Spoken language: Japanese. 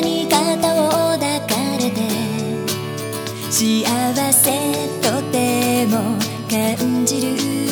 に肩を抱かれて幸せとても感じる。